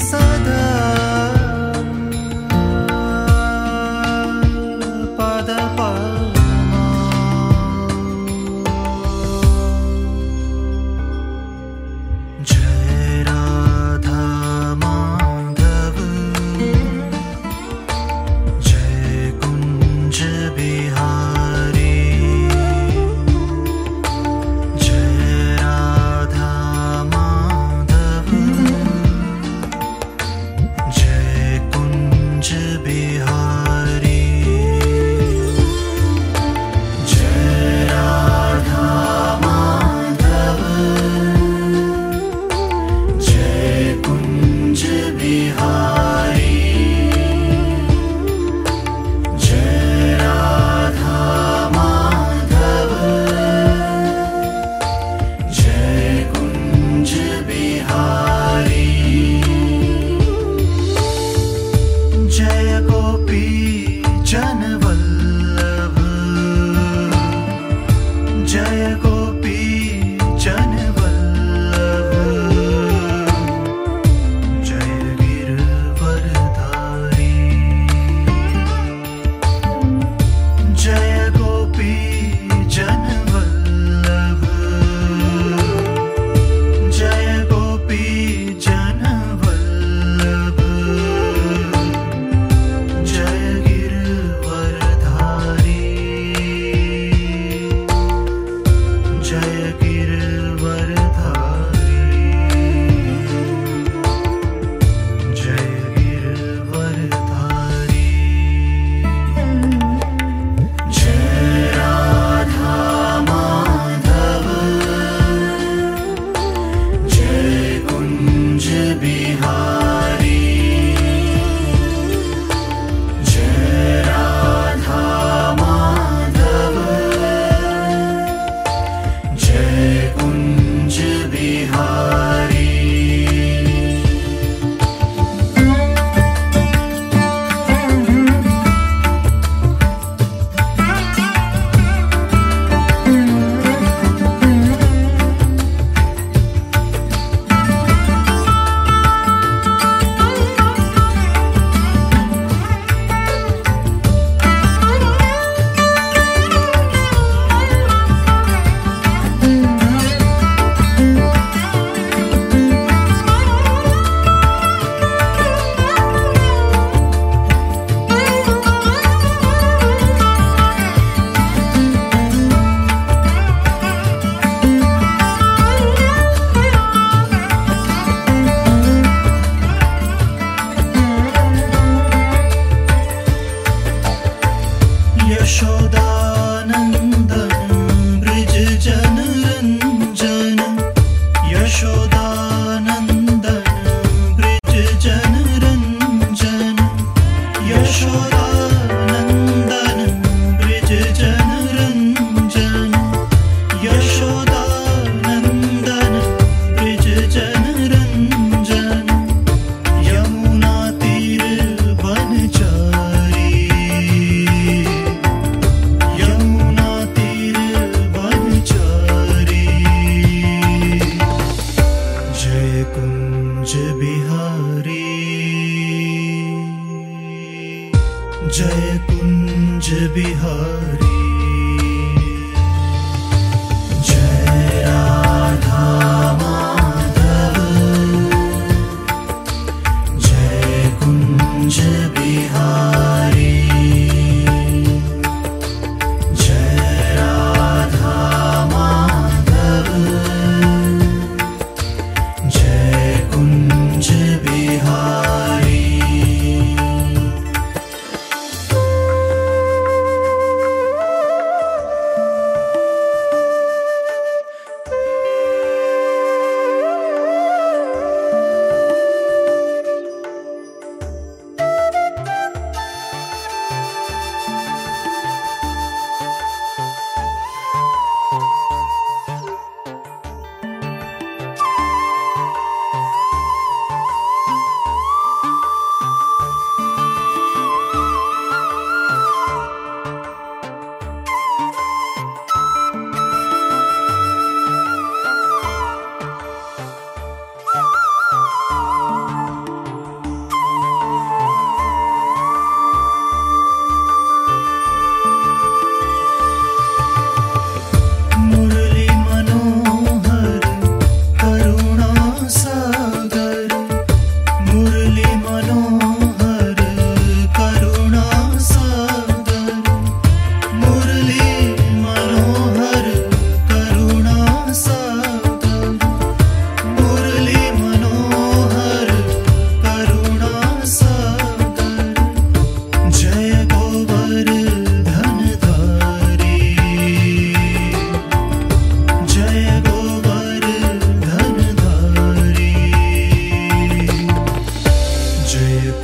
sada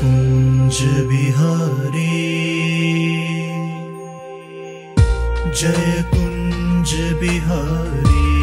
Kunj Bihari. Jai Kunj Bihari.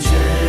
Jai